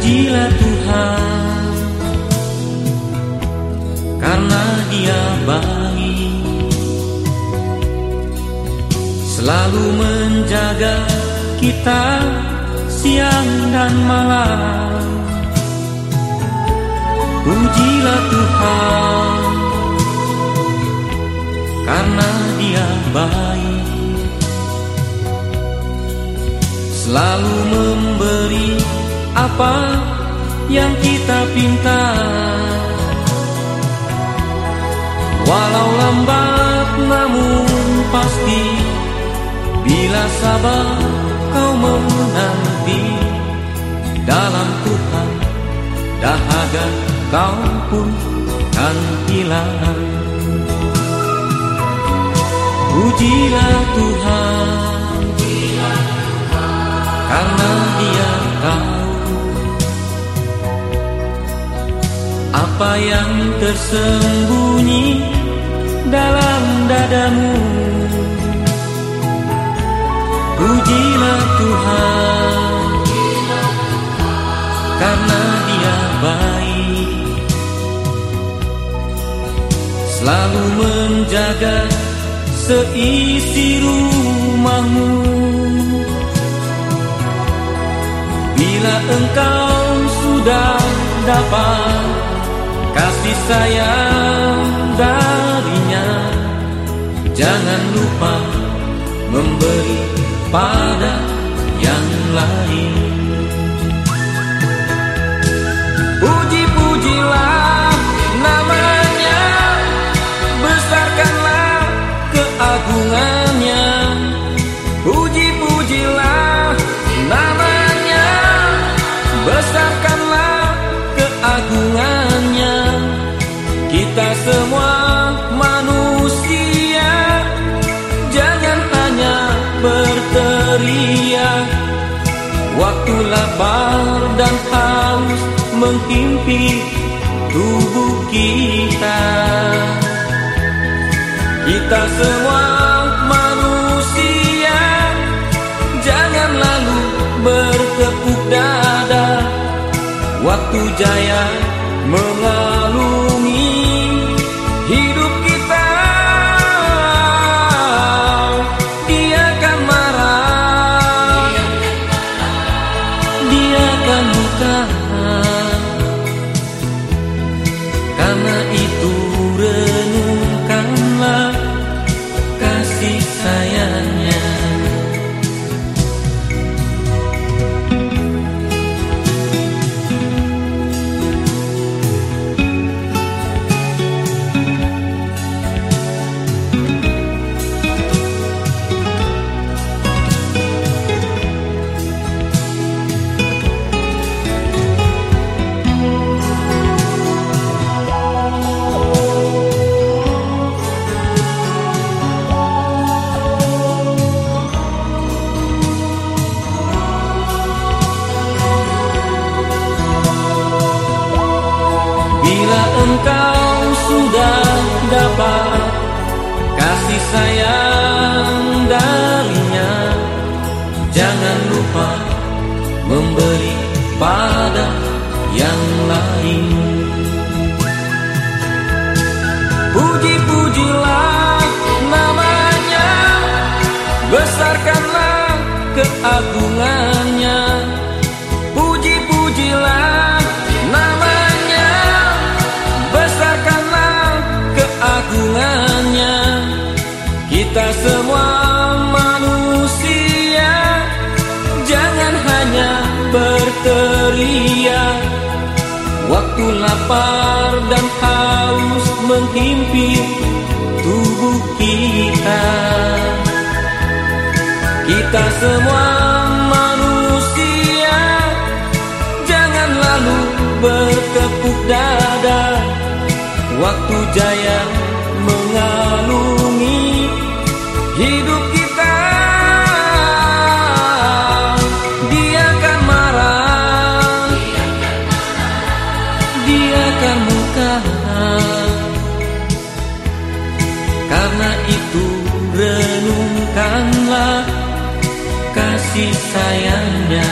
pujilah Tuhan Karena dia baik Selalu menjaga kita Siang dan malam. Pujilah Tuhan Karena dia baik Selalu memberi apa yang kita pinta. Walau lambat namun pasti Bila sabar kau menanti Dalam Tuhan dahaga kau pun kan hilang. Pujilah Tuhan yang tersembunyi dalam dadamu. Pujilah Tuhan Karena dia baik. Selalu menjaga seisi rumahmu. Bila engkau sudah dapat kasih sayang darinya. Jangan lupa memberi pada yang lain. Puji-pujilah namanya Besarkanlah keagungannya Kita semua manusia Jangan hanya berteriak. Waktu lapar dan haus menghimpit tubuh kita. Kita semua Bila engkau sudah dapat kasih sayang darinya Jangan lupa memberi pada yang lain. Puji-pujilah namanya Besarkanlah keagungannya Kita semua manusia Jangan hanya berteriak. Waktu lapar dan haus menghimpit tubuh kita. Kita semua manusia Jangan lalu bertepuk dada. Waktu jaya hidup kita. Dia akan marah. Dia akan muka. Karena itu renungkanlah kasih sayangnya